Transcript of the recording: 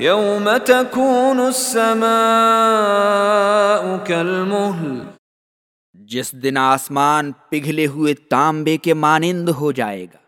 یوم تكون السماء كالمهل جس دن آسمان پگھلے ہوئے تانبے کے مانند ہو جائے گا۔